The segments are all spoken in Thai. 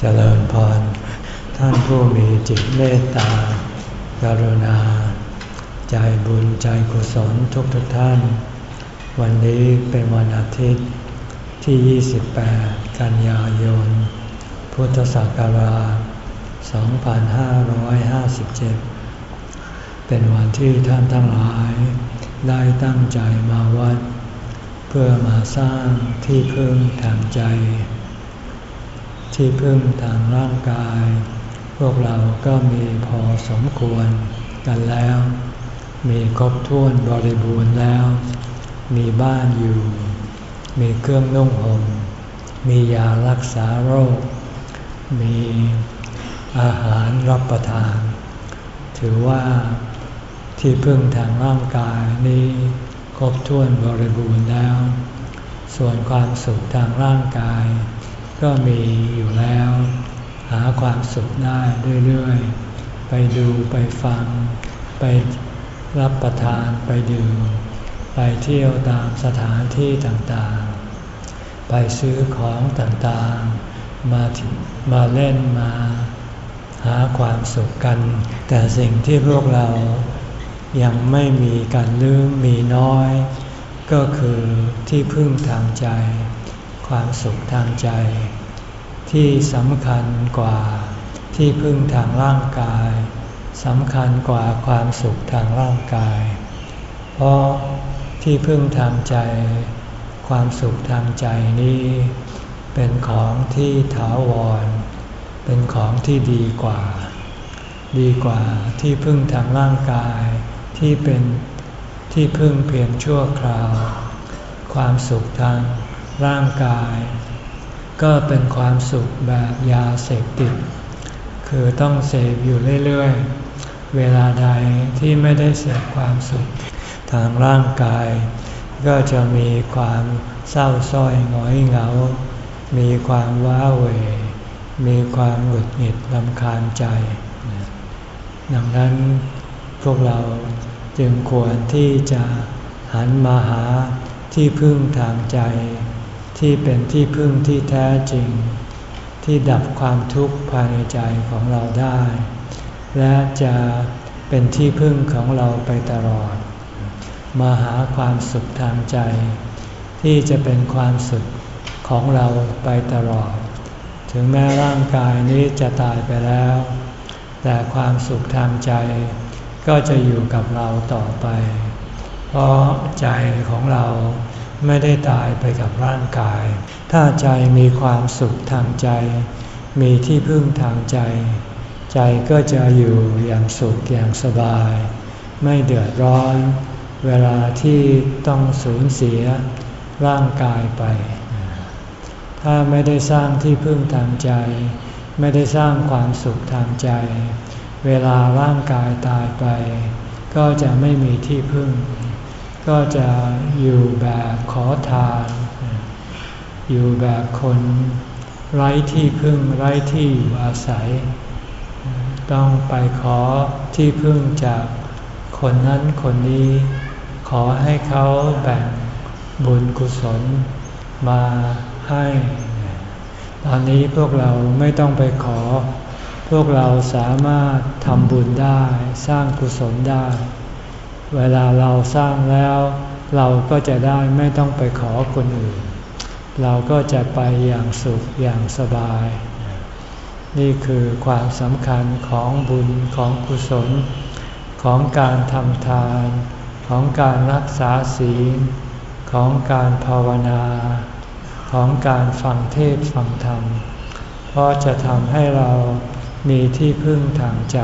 เจริญพร ท่านผู้มีจิตเมตตา กรุณา ใจบุญใจกุศลทุกทุกท่าน วันนี้เป็นวันอาทิตย์ที่ 28 กันยายน พุทธศักราช 2557 เป็นวันที่ท่านทั้งหลาย ได้ตั้งใจมาวัด เพื่อมาสร้างที่พึ่งทางใจ ที่พึ่งทางร่างกาย พวกเราก็มีพอสมควรกันแล้ว มีครบถ้วนบริบูรณ์แล้ว มีบ้านอยู่ มีเครื่องนุ่งห่ม มียารักษาโรค มีอาหารรับประทาน ถือว่าที่พึ่งทางร่างกายนี้ครบถ้วนบริบูรณ์แล้ว ส่วนความสุขทางร่างกาย ก็มีอยู่แล้ว หาความสุขได้เรื่อยๆ ไปดูไปฟัง ไปรับประทานไปดื่มไปเที่ยวตามสถานที่ต่างๆ ไปซื้อของต่างๆ มามาเล่นมาหาความสุขกัน แต่สิ่งที่พวกเรายังไม่มีกันลืมมีน้อย ก็คือที่พึ่งทางใจ ความสุขทางใจ ที่สำคัญกว่าที่พึ่งทางร่างกายสำคัญกว่าความสุขทางร่างกาย เพราะที่พึ่งทางใจ ความสุขทางใจนี้ เป็นของที่ถาวร เป็นของที่ดีกว่า ดีกว่าที่พึ่งทางร่างกาย ที่เป็นที่พึ่งเพียงชั่วคราว ความสุขทาง ร่างกาย ก็เป็นความสุขแบบยาเสพติด คือต้องเสพอยู่เรื่อยๆ เวลาใดที่ไม่ได้เสพความสุข ทางร่างกาย ก็จะมีความเศร้าส้อยหงอยเหงา มีความว้าเหวมีความหงุดหงิดลำคาญใจ ดังนั้นพวกเราจึงควรที่จะหันมาหาที่พึ่งทางใจ ที่เป็นที่พึ่งที่แท้จริง ที่ดับความทุกข์ภายในใจของเราได้ และจะเป็นที่พึ่งของเราไปตลอด มาหาความสุขทางใจ ที่จะเป็นความสุขของเราไปตลอด ถึงแม้ร่างกายนี้จะตายไปแล้ว แต่ความสุขทางใจก็จะอยู่กับเราต่อไป เพราะใจของเรา ไม่ได้ตายไปกับร่างกาย ถ้าใจมีความสุขทางใจ มีที่พึ่งทางใจ ใจก็จะอยู่อย่างสุขอย่างสบาย ไม่เดือดร้อน เวลาที่ต้องสูญเสียร่างกายไป ถ้าไม่ได้สร้างที่พึ่งทางใจ ไม่ได้สร้างความสุขทางใจ เวลาร่างกายตายไป ก็จะไม่มีที่พึ่ง ก็จะอยู่แบบขอทาน อยู่แบบคนไร้ที่พึ่งไร้ที่อยู่อาศัย ต้องไปขอที่พึ่งจากคนนั้นคนนี้ ขอให้เขาแบ่งบุญกุศลมาให้ ตอนนี้พวกเราไม่ต้องไปขอ พวกเราสามารถทำบุญได้สร้างกุศลได้ เวลาเราสร้างแล้ว เราก็จะได้ไม่ต้องไปขอคนอื่น เราก็จะไปอย่างสุขอย่างสบาย นี่คือความสำคัญของบุญของกุศล ของการทำทาน ของการรักษาศีล ของการภาวนา ของการฟังเทศฟังธรรม เพราะจะทำให้เรามีที่พึ่งทางใจ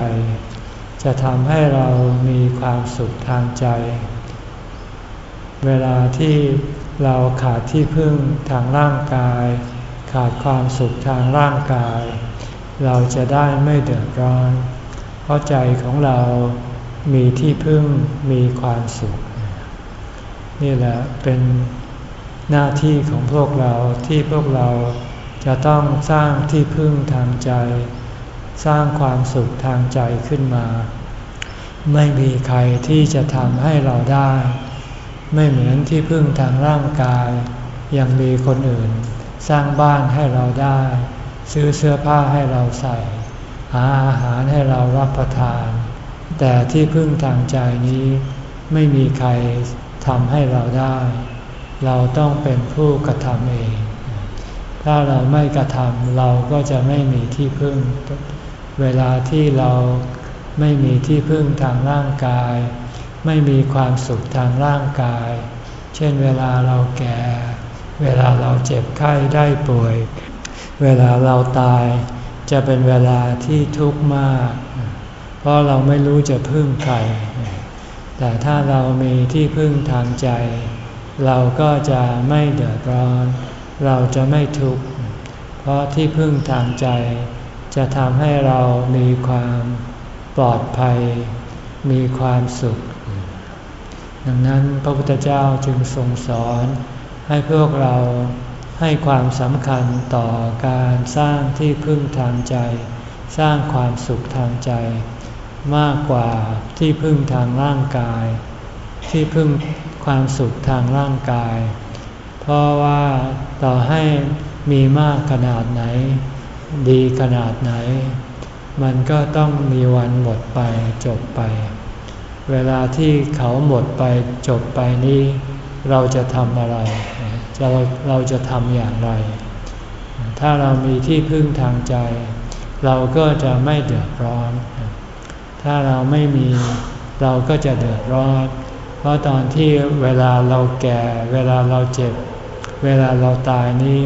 จะทำให้เรามีความสุขทางใจ เวลาที่เราขาดที่พึ่งทางร่างกาย ขาดความสุขทางร่างกาย เราจะได้ไม่เดือดร้อน เพราะใจของเรามีที่พึ่งมีความสุข นี่แหละเป็นหน้าที่ของพวกเราที่พวกเราจะต้องสร้างที่พึ่งทางใจ สร้างความสุขทางใจขึ้นมา ไม่มีใครที่จะทำให้เราได้ ไม่เหมือนที่พึ่งทางร่างกาย ยังมีคนอื่น สร้างบ้านให้เราได้ ซื้อเสื้อผ้าให้เราใส่ หาอาหารให้เรารับประทาน แต่ที่พึ่งทางใจนี้ไม่มีใครทำให้เราได้ เราต้องเป็นผู้กระทำเอง ถ้าเราไม่กระทำเราก็จะไม่มีที่พึ่ง เวลาที่เราไม่มีที่พึ่งทางร่างกาย ไม่มีความสุขทางร่างกาย เช่นเวลาเราแก่ เวลาเราเจ็บไข้ได้ป่วย เวลาเราตายจะเป็นเวลาที่ทุกข์มาก เพราะเราไม่รู้จะพึ่งใคร แต่ถ้าเรามีที่พึ่งทางใจ เราก็จะไม่เดือดร้อน เราจะไม่ทุกข์ เพราะที่พึ่งทางใจ จะทำให้เรามีความปลอดภัย มีความสุข ดังนั้นพระพุทธเจ้าจึงทรงสอนให้พวกเราให้ความสำคัญต่อการสร้างที่พึ่งทางใจ สร้างความสุขทางใจ มากกว่าที่พึ่งทางร่างกาย ที่พึ่งความสุขทางร่างกาย เพราะว่าต่อให้มีมากขนาดไหน ดีขนาดไหน มันก็ต้องมีวันหมดไปจบไป เวลาที่เขาหมดไปจบไปนี้ เราจะทำอะไรเราเราจะทำอย่างไร ถ้าเรามีที่พึ่งทางใจ เราก็จะไม่เดือดร้อน ถ้าเราไม่มีเราก็จะเดือดร้อน เพราะตอนที่เวลาเราแก่ เวลาเราเจ็บ เวลาเราตายนี้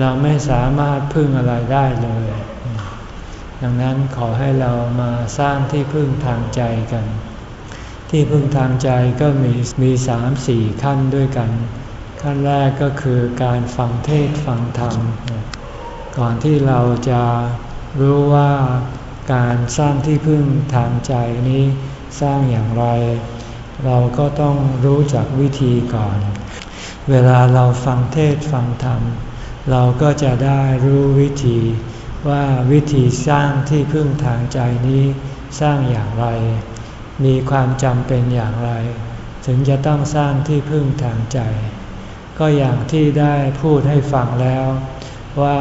เราไม่สามารถพึ่งอะไรได้เลย ดังนั้นขอให้เรามาสร้างที่พึ่งทางใจกัน ที่พึ่งทางใจก็มีมีสามสี่ขั้นด้วยกัน ขั้นแรกก็คือการฟังเทศฟังธรรม ก่อนที่เราจะรู้ว่าการสร้างที่พึ่งทางใจนี้สร้างอย่างไร เราก็ต้องรู้จักวิธีก่อน เวลาเราฟังเทศฟังธรรม เราก็จะได้รู้วิธีว่าวิธีสร้างที่พึ่งทางใจนี้สร้างอย่างไร มีความจำเป็นอย่างไร ถึงจะต้องสร้างที่พึ่งทางใจ ก็อย่างที่ได้พูดให้ฟังแล้ว ว่า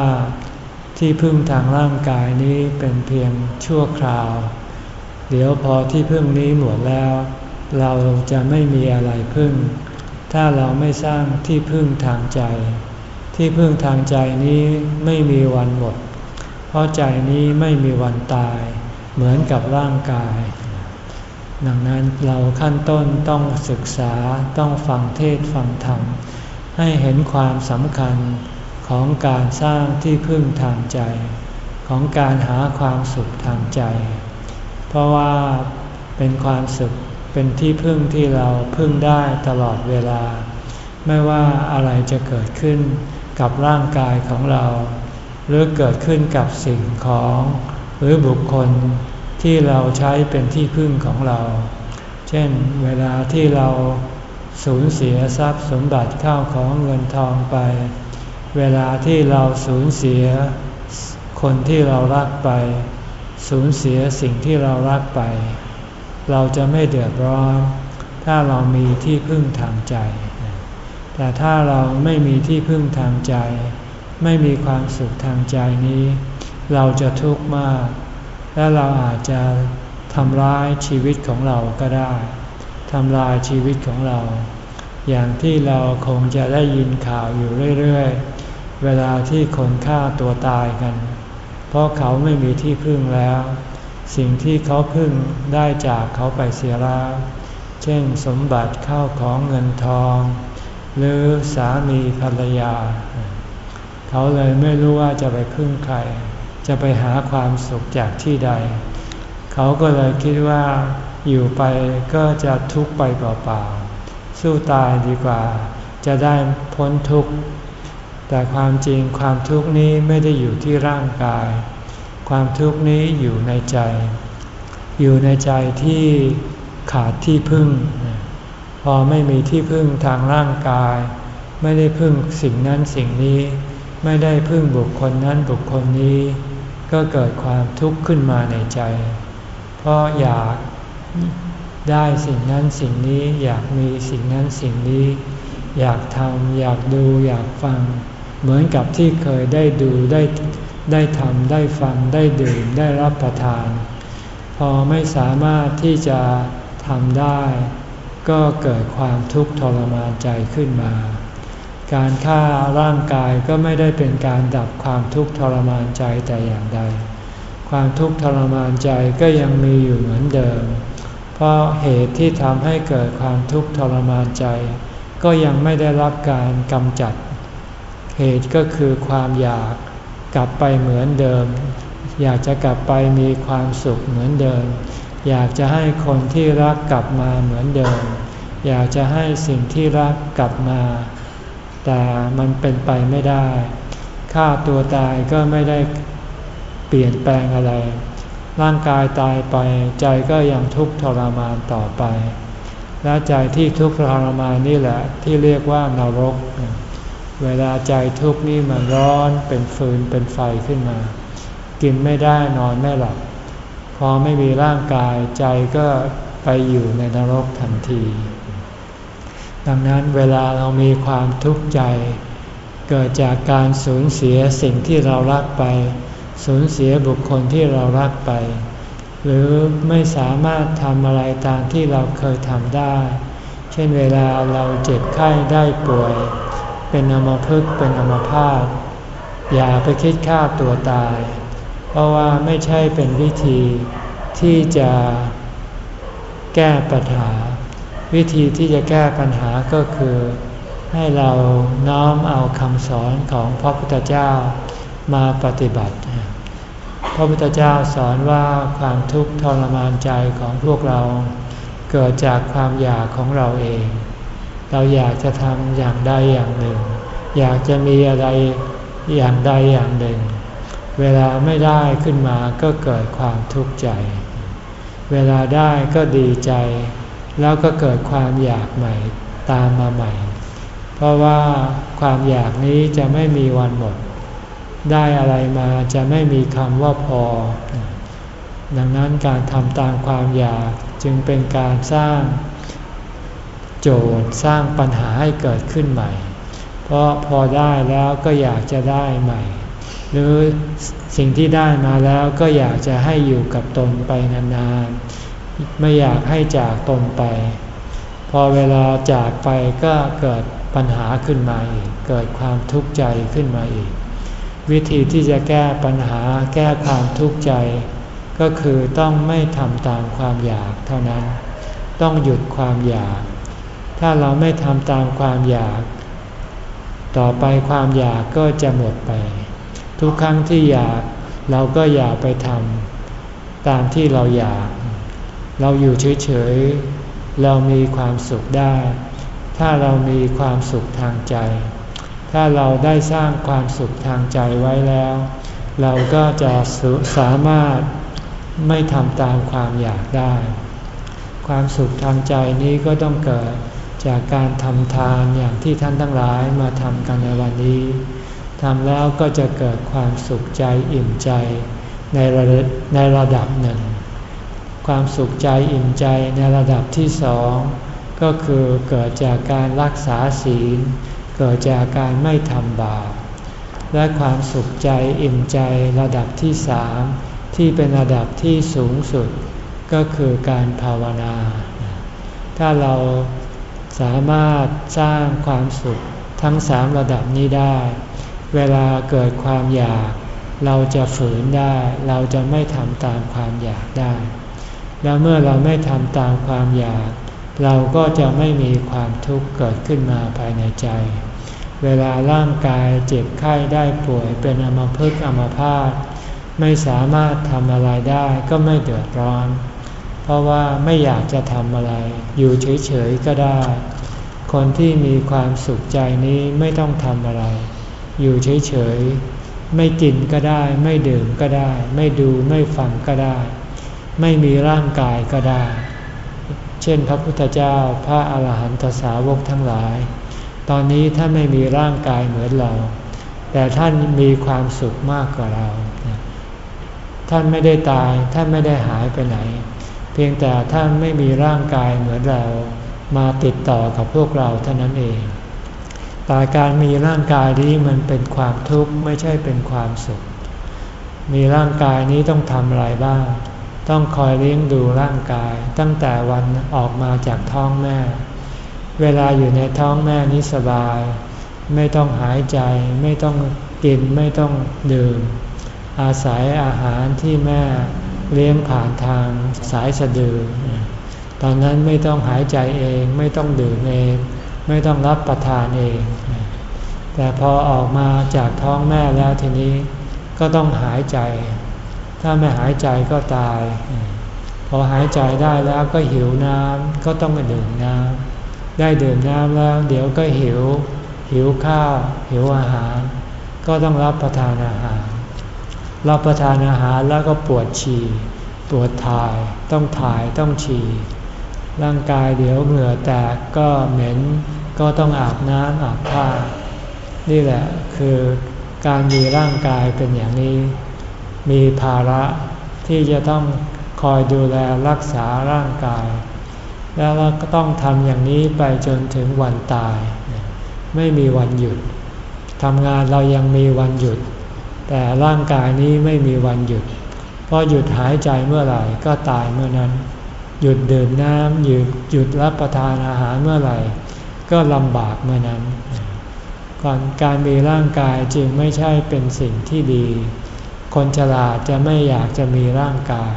ที่พึ่งทางร่างกายนี้เป็นเพียงชั่วคราว เดี๋ยวพอที่พึ่งนี้หมดแล้ว เราจะไม่มีอะไรพึ่ง ถ้าเราไม่สร้างที่พึ่งทางใจ ที่พึ่งทางใจนี้ไม่มีวันหมด เพราะใจนี้ไม่มีวันตาย เหมือนกับร่างกาย ดังนั้นเราขั้นต้นต้องศึกษาต้องฟังเทศฟังธรรม ให้เห็นความสำคัญของการสร้างที่พึ่งทางใจ ของการหาความสุขทางใจ เพราะว่าเป็นความสุขเป็นที่พึ่งที่เราพึ่งได้ตลอดเวลา ไม่ว่าอะไรจะเกิดขึ้น กับร่างกายของเรา หรือเกิดขึ้นกับสิ่งของ หรือบุคคลที่เราใช้เป็นที่พึ่งของเรา เช่น เวลาที่เราสูญเสียทรัพย์สมบัติข้าวของเงินทองไป เวลาที่เราสูญเสียคนที่เรารักไป สูญเสียสิ่งที่เรารักไป เราจะไม่เดือดร้อน ถ้าเรามีที่พึ่งทางใจ แต่ถ้าเราไม่มีที่พึ่งทางใจ ไม่มีความสุขทางใจนี้ เราจะทุกข์มาก และเราอาจจะทำร้ายชีวิตของเราก็ได้ทำลายชีวิตของเรา อย่างที่เราคงจะได้ยินข่าวอยู่เรื่อยๆ เวลาที่คนฆ่าตัวตายกัน เพราะเขาไม่มีที่พึ่งแล้ว สิ่งที่เขาพึ่งได้จากเขาไปเสียแล้ว เช่นสมบัติเข้าของเงินทอง หรือสามีภรรยา เขาเลยไม่รู้ว่าจะไปพึ่งใคร จะไปหาความสุขจากที่ใด เขาก็เลยคิดว่าอยู่ไปก็จะทุกข์ไปเปล่าๆสู้ตายดีกว่า จะได้พ้นทุกข์แต่ความจริงความทุกข์นี้ไม่ได้อยู่ที่ร่างกาย ความทุกข์นี้อยู่ในใจ อยู่ในใจที่ขาดที่พึ่ง พอไม่มีที่พึ่งทางร่างกาย ไม่ได้พึ่งสิ่งนั้นสิ่งนี้ ไม่ได้พึ่งบุคคลนั้นบุคคลนี้ ก็เกิดความทุกข์ขึ้นมาในใจ เพราะอยากได้สิ่งนั้นสิ่งนี้อยากมีสิ่งนั้นสิ่งนี้ อยากทำอยากดูอยากฟัง เหมือนกับที่เคยได้ดูได้ได้ทำได้ฟังได้ดื่มได้รับประทาน พอไม่สามารถที่จะทำได้ ก็เกิดความทุกข์ทรมานใจขึ้นมา การฆ่าร่างกายก็ไม่ได้เป็นการดับความทุกข์ทรมานใจแต่อย่างใด ความทุกข์ทรมานใจก็ยังมีอยู่เหมือนเดิม เพราะเหตุที่ทำให้เกิดความทุกข์ทรมานใจ ก็ยังไม่ได้รับการกำจัด เหตุก็คือความอยากกลับไปเหมือนเดิม อยากจะกลับไปมีความสุขเหมือนเดิม อยากจะให้คนที่รักกลับมาเหมือนเดิม อยากจะให้สิ่งที่รักกลับมา แต่มันเป็นไปไม่ได้ฆ่าตัวตายก็ไม่ได้เปลี่ยนแปลงอะไร ร่างกายตายไปใจก็ยังทุกข์ทรมานต่อไป และใจที่ทุกข์ทรมานนี่แหละที่เรียกว่านรก เวลาใจทุกข์นี่มันร้อนเป็นฟืนเป็นไฟขึ้นมา กินไม่ได้นอนไม่หลับ พอไม่มีร่างกายใจก็ไปอยู่ในนรกทันที ดังนั้นเวลาเรามีความทุกข์ใจ เกิดจากการสูญเสียสิ่งที่เรารักไป สูญเสียบุคคลที่เรารักไป หรือไม่สามารถทำอะไรตามที่เราเคยทำได้ เช่นเวลาเราเจ็บไข้ได้ป่วย เป็นอมพึกเป็นอมพาตอย่าไปคิดฆ่าตัวตาย เพราะว่าไม่ใช่เป็นวิธีที่จะแก้ปัญหา วิธีที่จะแก้ปัญหาก็คือ ให้เราน้อมเอาคำสอนของพระพุทธเจ้ามาปฏิบัติ พระพุทธเจ้าสอนว่าความทุกข์ทรมานใจของพวกเรา เกิดจากความอยากของเราเอง เราอยากจะทำอย่างใดอย่างหนึ่ง อยากจะมีอะไรอย่างใดอย่างหนึ่ง เวลาไม่ได้ขึ้นมาก็เกิดความทุกข์ใจ เวลาได้ก็ดีใจ แล้วก็เกิดความอยากใหม่ตามมาใหม่ เพราะว่าความอยากนี้จะไม่มีวันหมด ได้อะไรมาจะไม่มีคำว่าพอ ดังนั้นการทำตามความอยากจึงเป็นการสร้างโจทย์สร้างปัญหาให้เกิดขึ้นใหม่ เพราะพอได้แล้วก็อยากจะได้ใหม่ หรือสิ่งที่ได้มาแล้วก็อยากจะให้อยู่กับตนไปนานๆ ไม่อยากให้จากตนไป พอเวลาจากไปก็เกิดปัญหาขึ้นมาอีก เกิดความทุกข์ใจขึ้นมาอีก วิธีที่จะแก้ปัญหาแก้ความทุกข์ใจ ก็คือต้องไม่ทำตามความอยากเท่านั้น ต้องหยุดความอยาก ถ้าเราไม่ทำตามความอยาก ต่อไปความอยากก็จะหมดไป ทุกครั้งที่อยากเราก็อย่าไปทำตามที่เราอยาก เราอยู่เฉยๆ เรามีความสุขได้ ถ้าเรามีความสุขทางใจ ถ้าเราได้สร้างความสุขทางใจไว้แล้ว เราก็จะสามารถไม่ทำตามความอยากได้ ความสุขทางใจนี้ก็ต้องเกิดจากการทำทานอย่างที่ท่านทั้งหลายมาทำกันในวันนี้ำแล้วก็จะเกิดความสุขใจอิ่มใจในระดับในระดับหนึ่ง ความสุขใจอิ่มใจในระดับที่สองก็คือเกิดจากการรักษาศีล เกิดจากการไม่ทำบาปและความสุขใจอิ่มใจระดับที่สามที่เป็นระดับที่สูงสุด ก็คือการภาวนา ถ้าเราสามารถสร้างความสุขทั้งสามระดับนี้ได้ เวลาเกิดความอยาก เราจะฝืนได้ เราจะไม่ทำตามความอยากได้ แล้วเมื่อเราไม่ทำตามความอยาก เราก็จะไม่มีความทุกข์เกิดขึ้นมาภายในใจ เวลาร่างกายเจ็บไข้ได้ป่วยเป็นอมภพอมพาตไม่สามารถทำอะไรได้ก็ไม่เดือดร้อน เพราะว่าไม่อยากจะทำอะไร อยู่เฉยๆก็ได้ คนที่มีความสุขใจนี้ไม่ต้องทำอะไร อยู่เฉยๆ ไม่กินก็ได้ ไม่ดื่มก็ได้ ไม่ดูไม่ฟังก็ได้ ไม่มีร่างกายก็ได้ เช่นพระพุทธเจ้าพระอาหารหันตสาวกทั้งหลาย ตอนนี้ท่านไม่มีร่างกายเหมือนเรา แต่ท่านมีความสุขมากกว่าเรา ท่านไม่ได้ตาย ท่านไม่ได้หายไปไหน เพียงแต่ท่านไม่มีร่างกายเหมือนเรา มาติดต่อกับพวกเราเท่านั้นเอง แต่การมีร่างกายนี้มันเป็นความทุกข์ไม่ใช่เป็นความสุข มีร่างกายนี้ต้องทำอะไรบ้าง ต้องคอยเลี้ยงดูร่างกายตั้งแต่วันออกมาจากท้องแม่ เวลาอยู่ในท้องแม่นี้สบาย ไม่ต้องหายใจ ไม่ต้องกินไม่ต้องดื่ม อาศัยอาหารที่แม่เลี้ยงผ่านทางสายสะดือ ตอนนั้นไม่ต้องหายใจเอง ไม่ต้องดื่มเอง ไม่ต้องรับประทานเอง แต่พอออกมาจากท้องแม่แล้วทีนี้ก็ต้องหายใจ ถ้าไม่หายใจก็ตาย พอหายใจได้แล้วก็หิวน้ำก็ต้องมาดื่มน้ำได้ดื่มน้ำแล้ว เดี๋ยวก็หิว หิวข้าว หิวอาหาร ก็ต้องรับประทานอาหาร รับประทานอาหารแล้วก็ปวดฉี่ ปวดถ่าย ต้องถ่ายต้องฉี่ ร่างกายเดี๋ยวเหงื่อแตกก็เหม็นก็ต้องอาบน้ำอาบผ้า นี่แหละคือการมีร่างกายเป็นอย่างนี้ มีภาระที่จะต้องคอยดูแลรักษาร่างกาย แล้วก็ต้องทำอย่างนี้ไปจนถึงวันตาย ไม่มีวันหยุดทำงานเรายังมีวันหยุด แต่ร่างกายนี้ไม่มีวันหยุด เพราะหยุดหายใจเมื่อไหร่ก็ตายเมื่อนั้น หยุดดื่มน้ำหยุดหยุดรับประทานอาหารเมื่อไหร่ ก็ลำบากเมื่อนั้นก่อนการมีร่างกายจึงไม่ใช่เป็นสิ่งที่ดี คนฉลาดจะไม่อยากจะมีร่างกาย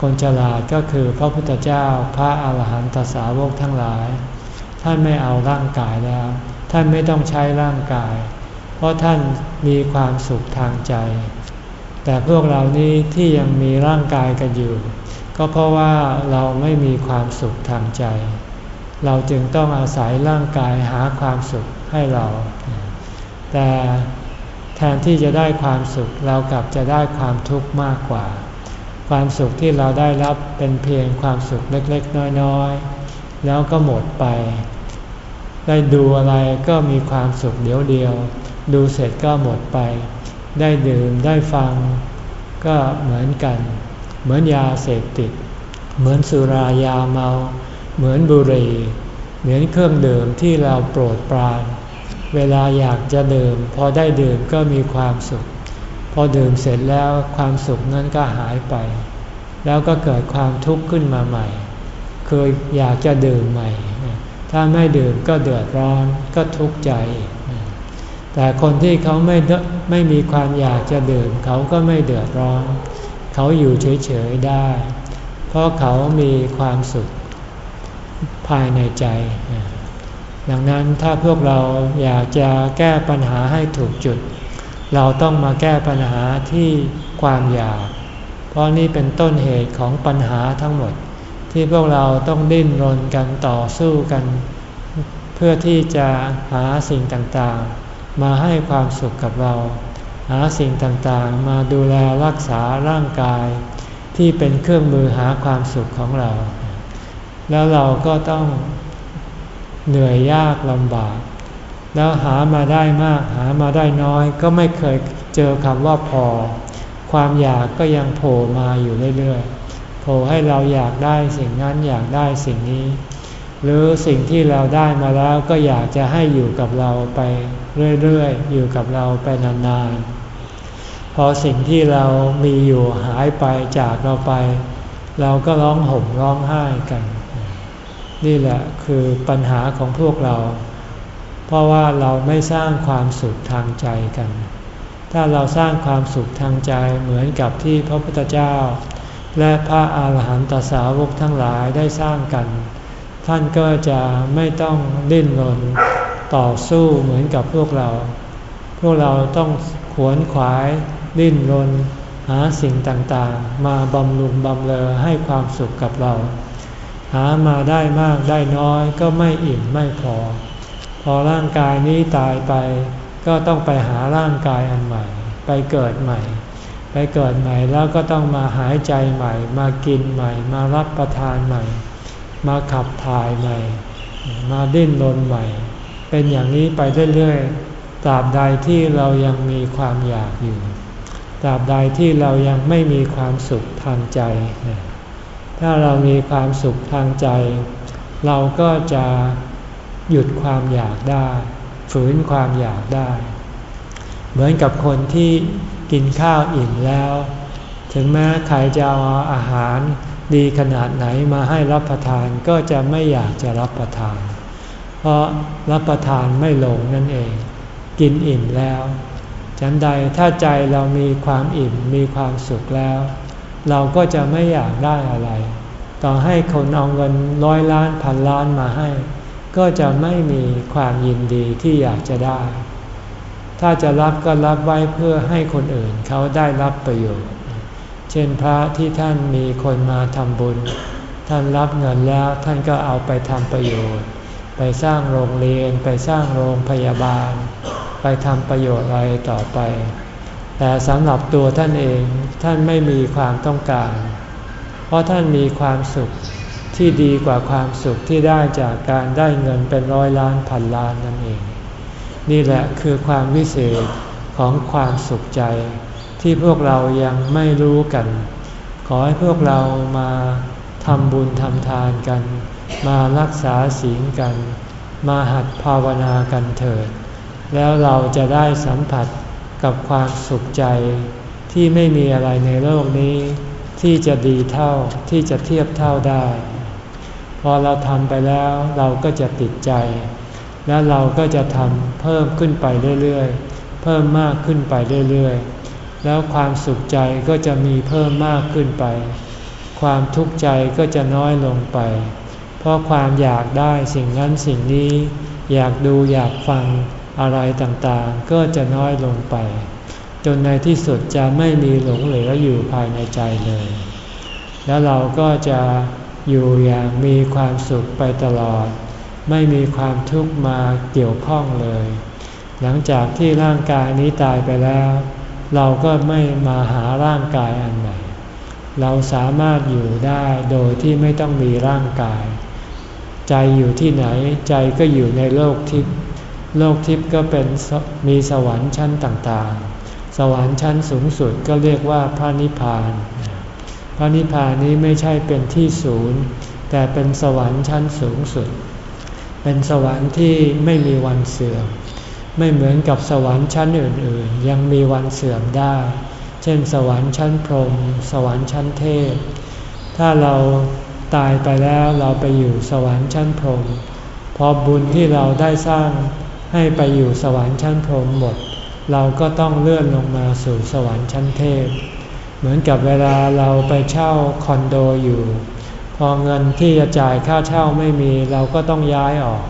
คนฉลาดก็คือพระพุทธเจ้าพระอาหารหันตสาวกทั้งหลาย ท่านไม่เอาร่างกายแล้ว ท่านไม่ต้องใช้ร่างกาย เพราะท่านมีความสุขทางใจ แต่พวกเรานี้ที่ยังมีร่างกายกันอยู่ ก็เพราะว่าเราไม่มีความสุขทางใจ เราจึงต้องอาศัยร่างกายหาความสุขให้เรา แต่แทนที่จะได้ความสุขเรากลับจะได้ความทุกข์มากกว่า ความสุขที่เราได้รับเป็นเพียงความสุขเล็กๆ น้อยๆ แล้วก็หมดไป ได้ดูอะไรก็มีความสุขเดียวเดียว ดูเสร็จก็หมดไป ได้ดื่มได้ฟังก็เหมือนกัน เหมือนยาเสพติด เหมือนสุรายาเมา เหมือนบุหรี่เหมือนเครื่องดื่มที่เราโปรดปราน เวลาอยากจะดื่ม พอได้ดื่มก็มีความสุข พอดื่มเสร็จแล้วความสุขนั้นก็หายไป แล้วก็เกิดความทุกข์ขึ้นมาใหม่เคืออยากจะดื่มใหม่ ถ้าไม่ดื่มก็เดือดร้อนก็ทุกข์ใจ แต่คนที่เขาไม่ไม่มีความอยากจะดื่มเขาก็ไม่เดือดร้อน เขาอยู่เฉยๆได้ เพราะเขามีความสุขภายในใจ ดังนั้นถ้าพวกเราอยากจะแก้ปัญหาให้ถูกจุด เราต้องมาแก้ปัญหาที่ความอยาก เพราะนี่เป็นต้นเหตุของปัญหาทั้งหมด ที่พวกเราต้องดิ้นรนกันต่อสู้กัน เพื่อที่จะหาสิ่งต่างๆ มาให้ความสุขกับเรา หาสิ่งต่างๆ มาดูแลรักษาร่างกาย ที่เป็นเครื่องมือหาความสุขของเรา แล้วเราก็ต้องเหนื่อยยากลำบาก แล้วหามาได้มากหามาได้น้อย ก็ไม่เคยเจอคำว่าพอ ความอยากก็ยังโผล่มาอยู่เรื่อยๆโผล่ให้เราอยากได้สิ่งนั้นอยากได้สิ่งนี้ หรือสิ่งที่เราได้มาแล้วก็อยากจะให้อยู่กับเราไป เรื่อยๆ อยู่กับเราไปนานๆ พอสิ่งที่เรามีอยู่หายไปจากเราไป เราก็ร้องห่มร้องไห้กัน นี่แหละคือปัญหาของพวกเรา เพราะว่าเราไม่สร้างความสุขทางใจกัน ถ้าเราสร้างความสุขทางใจเหมือนกับที่พระพุทธเจ้า และพระอาหารหันตสาวกทั้งหลายได้สร้างกัน ท่านก็จะไม่ต้องดิ้นรน ต่อสู้เหมือนกับพวกเรา พวกเราต้องขวนขวายดิ้นรน หาสิ่งต่างๆ มาบำรุงบำเรอให้ความสุขกับเรา หามาได้มากได้น้อยก็ไม่อิ่มไม่พอ พอร่างกายนี้ตายไป ก็ต้องไปหาร่างกายอันใหม่ ไปเกิดใหม่ ไปเกิดใหม่แล้วก็ต้องมาหายใจใหม่ มากินใหม่ มารับประทานใหม่ มาขับถ่ายใหม่ มาดิ้นรนใหม่ เป็นอย่างนี้ไปเรื่อยๆตราบใดที่เรายังมีความอยากอยู่ตราบใดที่เรายังไม่มีความสุขทางใจ ถ้าเรามีความสุขทางใจ เราก็จะหยุดความอยากได้ ฝืนความอยากได้ เหมือนกับคนที่กินข้าวอิ่มแล้ว ถึงแม้ใครจะเอาอาหารดีขนาดไหนมาให้รับประทานก็จะไม่อยากจะรับประทาน เพราะรับประทานไม่ลงนั่นเอง กินอิ่มแล้วฉันใดถ้าใจเรามีความอิ่มมีความสุขแล้ว เราก็จะไม่อยากได้อะไร ต่อให้คนเอาเงินร้อยล้านพันล้านมาให้ ก็จะไม่มีความยินดีที่อยากจะได้ ถ้าจะรับก็รับไว้เพื่อให้คนอื่นเขาได้รับประโยชน์ เช่นพระที่ท่านมีคนมาทำบุญ ท่านรับเงินแล้วท่านก็เอาไปทำประโยชน์ ไปสร้างโรงเรียน ไปสร้างโรงพยาบาล ไปทำประโยชน์อะไรต่อไป แต่สำหรับตัวท่านเองท่านไม่มีความต้องการ เพราะท่านมีความสุขที่ดีกว่าความสุขที่ได้จากการได้เงินเป็นร้อยล้านพันล้านนั่นเอง นี่แหละคือความวิเศษของความสุขใจ ที่พวกเรายังไม่รู้กัน ขอให้พวกเรามาทำบุญทำทานกัน มารักษาศีลกัน มาหัดภาวนากันเถิด แล้วเราจะได้สัมผัสกับความสุขใจ ที่ไม่มีอะไรในโลกนี้ ที่จะดีเท่าที่จะเทียบเท่าได้ พอเราทำไปแล้วเราก็จะติดใจ แล้วเราก็จะทำเพิ่มขึ้นไปเรื่อยๆ เพิ่มมากขึ้นไปเรื่อยๆ แล้วความสุขใจก็จะมีเพิ่มมากขึ้นไป ความทุกข์ใจก็จะน้อยลงไป เพราะความอยากได้สิ่งนั้นสิ่งนี้ อยากดูอยากฟังอะไรต่างๆ ก็จะน้อยลงไป จนในที่สุดจะไม่มีหลงเหลืออยู่ภายในใจเลย แล้วเราก็จะอยู่อย่างมีความสุขไปตลอด ไม่มีความทุกข์มาเกี่ยวข้องเลย หลังจากที่ร่างกายนี้ตายไปแล้ว เราก็ไม่มาหาร่างกายอันใหม่เราสามารถอยู่ได้โดยที่ไม่ต้องมีร่างกาย ใจอยู่ที่ไหนใจก็อยู่ในโลกทิพย์โลกทิพย์ก็เป็นมีสวรรค์ชั้นต่างๆ สวรรค์ชั้นสูงสุดก็เรียกว่าพระนิพพาน พระนิพพานนี้ไม่ใช่เป็นที่ศูนย์ แต่เป็นสวรรค์ชั้นสูงสุด เป็นสวรรค์ที่ไม่มีวันเสื่อม ไม่เหมือนกับสวรรค์ชั้นอื่นๆ ยังมีวันเสื่อมได้ เช่น สวรรค์ชั้นพรหม สวรรค์ชั้นเทพ ถ้าเรา ตายไปแล้วเราไปอยู่สวรรค์ชั้นพรหมพอบุญที่เราได้สร้างให้ไปอยู่สวรรค์ชั้นพรหมหมด เราก็ต้องเลื่อนลงมาสู่สวรรค์ชั้นเทพ เหมือนกับเวลาเราไปเช่าคอนโดอยู่ พอเงินที่จะจ่ายค่าเช่าไม่มีเราก็ต้องย้ายออก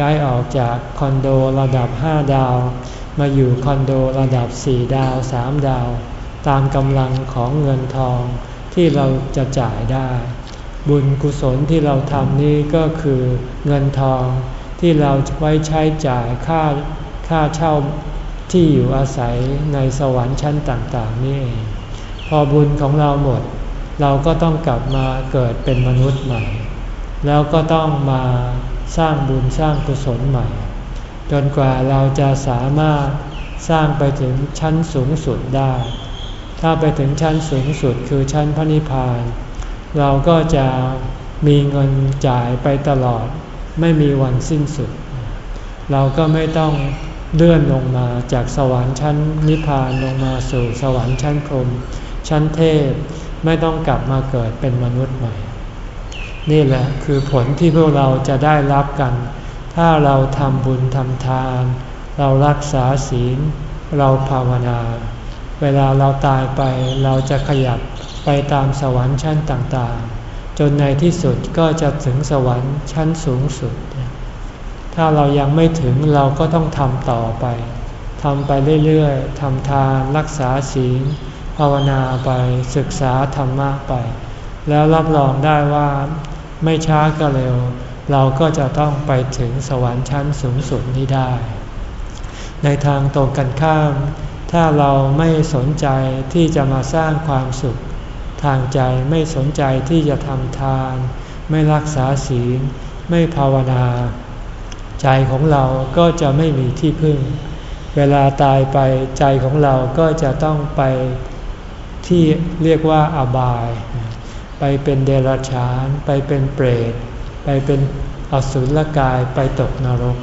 ย้ายออกจากคอนโดระดับ 5 ดาว มาอยู่คอนโดระดับ 4 ดาว 3 ดาว ตามกำลังของเงินทองที่เราจะจ่ายได้ บุญกุศลที่เราทำนี้ก็คือเงินทองที่เราไว้ใช้จ่ายค่าค่าเช่าที่อยู่อาศัยในสวรรค์ชั้นต่างๆนี่เองพอบุญของเราหมด เราก็ต้องกลับมาเกิดเป็นมนุษย์ใหม่ แล้วก็ต้องมาสร้างบุญสร้างกุศลใหม่ จนกว่าเราจะสามารถสร้างไปถึงชั้นสูงสุดได้ ถ้าไปถึงชั้นสูงสุดคือชั้นพระนิพพาน เราก็จะมีเงินจ่ายไปตลอด ไม่มีวันสิ้นสุด เราก็ไม่ต้องเลื่อนลงมาจากสวรรค์ชั้นนิพพานลงมาสู่สวรรค์ชั้นพรหมชั้นเทพไม่ต้องกลับมาเกิดเป็นมนุษย์ใหม่ นี่แหละคือผลที่พวกเราจะได้รับกัน ถ้าเราทำบุญทำทาน เรารักษาศีล เราภาวนา เวลาเราตายไปเราจะขยับ ไปตามสวรรค์ชั้นต่างๆ จนในที่สุดก็จะถึงสวรรค์ชั้นสูงสุด ถ้าเรายังไม่ถึงเราก็ต้องทำต่อไปทำไปเรื่อยๆทำทานรักษาศีล ภาวนาไปศึกษาธรรมะไป แล้วรับรองได้ว่าไม่ช้าก็เร็ว เราก็จะต้องไปถึงสวรรค์ชั้นสูงสุดนี้ได้ ในทางตรงกันข้าม ถ้าเราไม่สนใจที่จะมาสร้างความสุข ทางใจไม่สนใจที่จะทำทาน ไม่รักษาศีล ไม่ภาวนา ใจของเราก็จะไม่มีที่พึ่ง เวลาตายไปใจของเราก็จะต้องไปที่เรียกว่าอบาย ไปเป็นเดรัจฉาน ไปเป็นเปรต ไปเป็นอสุรกายไปตกนรก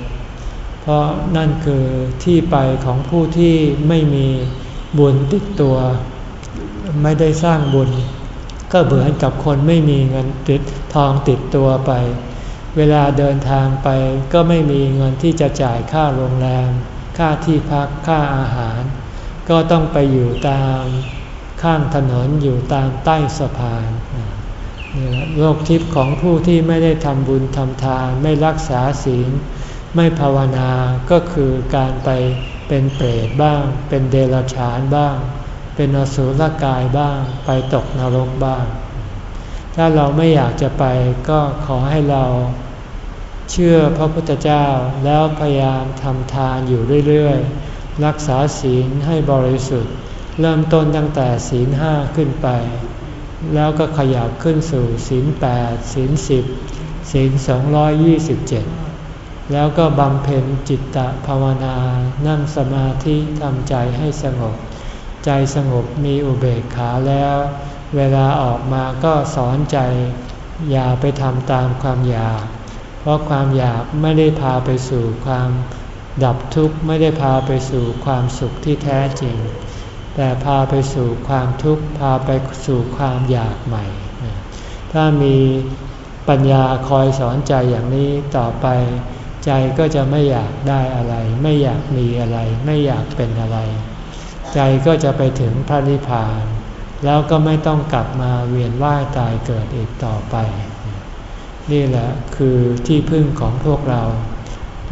เพราะนั่นคือที่ไปของผู้ที่ไม่มีบุญติดตัว ไม่ได้สร้างบุญ ก็เหมือนกับคนไม่มีเงินติดทองติดตัวไป เวลาเดินทางไปก็ไม่มีเงินที่จะจ่ายค่าโรงแรม ค่าที่พักค่าอาหาร ก็ต้องไปอยู่ตามข้างถนนอยู่ตามใต้สะพานโลกทิพย์ของผู้ที่ไม่ได้ทำบุญทำทานไม่รักษาศีล ไม่ภาวนาก็คือการไปเป็นเปรตบ้าง เป็นเดรัจฉานบ้าง เป็นอสุรกายบ้างไปตกนรกบ้าง ถ้าเราไม่อยากจะไปก็ขอให้เราเชื่อพระพุทธเจ้าแล้วพยายามทำทานอยู่เรื่อยๆ รักษาศีลให้บริสุทธิ์ เริ่มต้นตั้งแต่ศีลห้าขึ้นไป แล้วก็ขยับขึ้นสู่ศีลแปดศีลสิบศีลสองร้อยยี่สิบเจ็ดแล้วก็บำเพ็ญจิตตภาวนา นั่งสมาธิทำใจให้สงบ ใจสงบมีอุเบกขาแล้ว เวลาออกมาก็สอนใจ อย่าไปทำตามความอยาก เพราะความอยากไม่ได้พาไปสู่ความดับทุกข์ไม่ได้พาไปสู่ความสุขที่แท้จริง แต่พาไปสู่ความทุกข์พาไปสู่ความอยากใหม่ ถ้ามีปัญญาคอยสอนใจอย่างนี้ต่อไป ใจก็จะไม่อยากได้อะไร ไม่อยากมีอะไร ไม่อยากเป็นอะไร ใจก็จะไปถึงพระนิพพาน แล้วก็ไม่ต้องกลับมาเวียนว่ายตายเกิดอีกต่อไป นี่แหละคือที่พึ่งของพวกเรา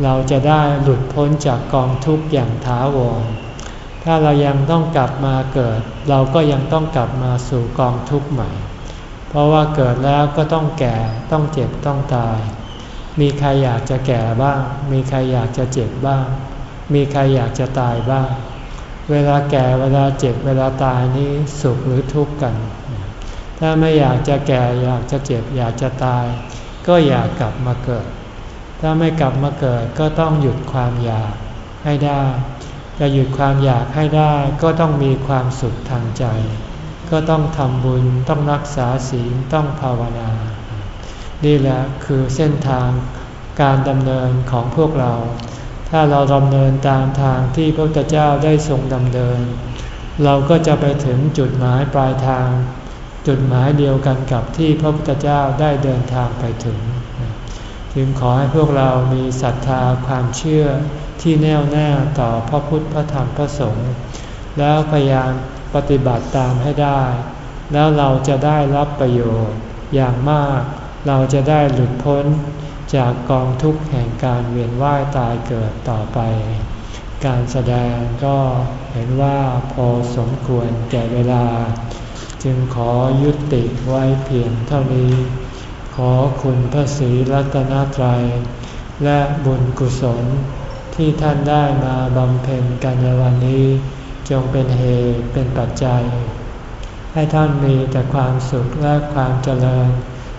เราจะได้หลุดพ้นจากกองทุกข์อย่างท้าวร ถ้าเรายังต้องกลับมาเกิด เราก็ยังต้องกลับมาสู่กองทุกข์ใหม่ เพราะว่าเกิดแล้วก็ต้องแก่ต้องเจ็บต้องตาย มีใครอยากจะแก่บ้าง มีใครอยากจะเจ็บบ้าง มีใครอยากจะตายบ้าง เวลาแก่เวลาเจ็บเวลาตายนี้สุขหรือทุกข์กัน ถ้าไม่อยากจะแก่อยากจะเจ็บอยากจะตาย ก็อยากกลับมาเกิด ถ้าไม่กลับมาเกิดก็ต้องหยุดความอยากให้ได้ จะหยุดความอยากให้ได้ก็ต้องมีความสุขทางใจ ก็ต้องทำบุญต้องรักษาศีลต้องภาวนา นี่แหละคือเส้นทางการดำเนินของพวกเรา ถ้าเราดำเนินตามทางที่พระพุทธเจ้าได้ทรงดำเนิน เราก็จะไปถึงจุดหมายปลายทาง จุดหมายเดียวกันกับที่พระพุทธเจ้าได้เดินทางไปถึง จึงขอให้พวกเรามีศรัทธาความเชื่อที่แน่วแน่ต่อพระพุทธพระธรรมพระสงฆ์แล้วพยายามปฏิบัติตามให้ได้ แล้วเราจะได้รับประโยชน์อย่างมาก เราจะได้หลุดพ้น จากกองทุกข์แห่งการเวียนว่ายตายเกิดต่อไป การแสดงก็เห็นว่าพอสมควรแก่เวลา จึงขอยุติไว้เพียงเท่านี้ ขอคุณพระศรีรัตนตรัย และบุญกุศลที่ท่านได้มาบำเพ็ญกันในวันนี้ จงเป็นเหตุเป็นปัจจัย ให้ท่านมีแต่ความสุขและความเจริญ